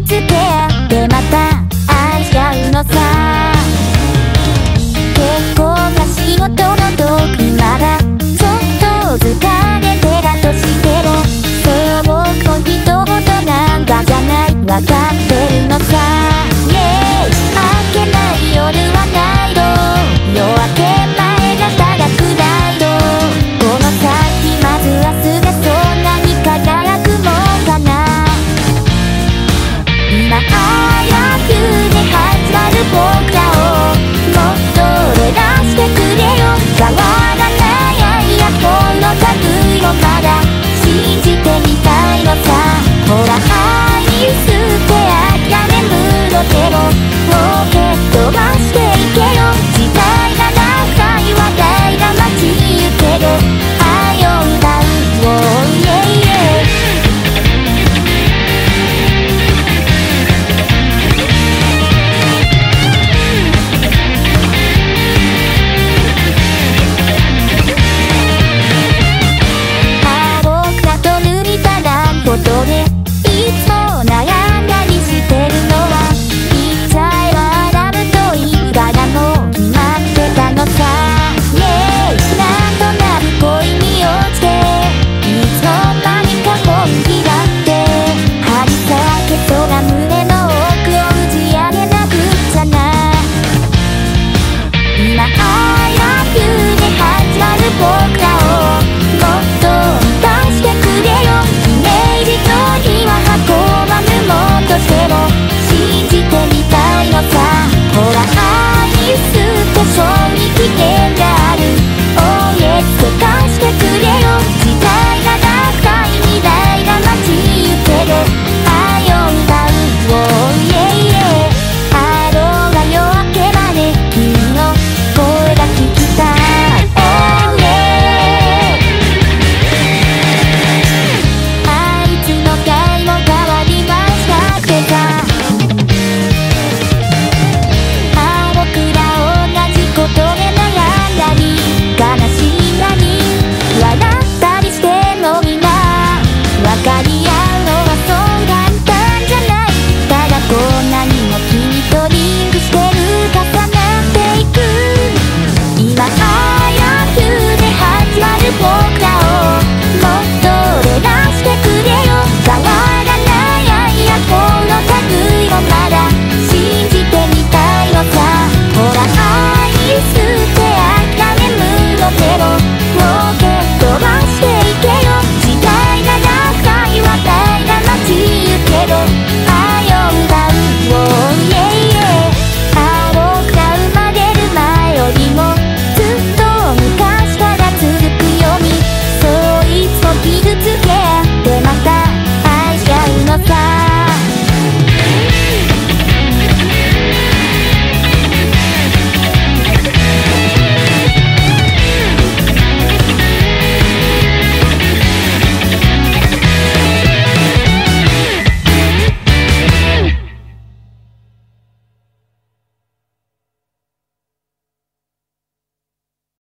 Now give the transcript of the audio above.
que te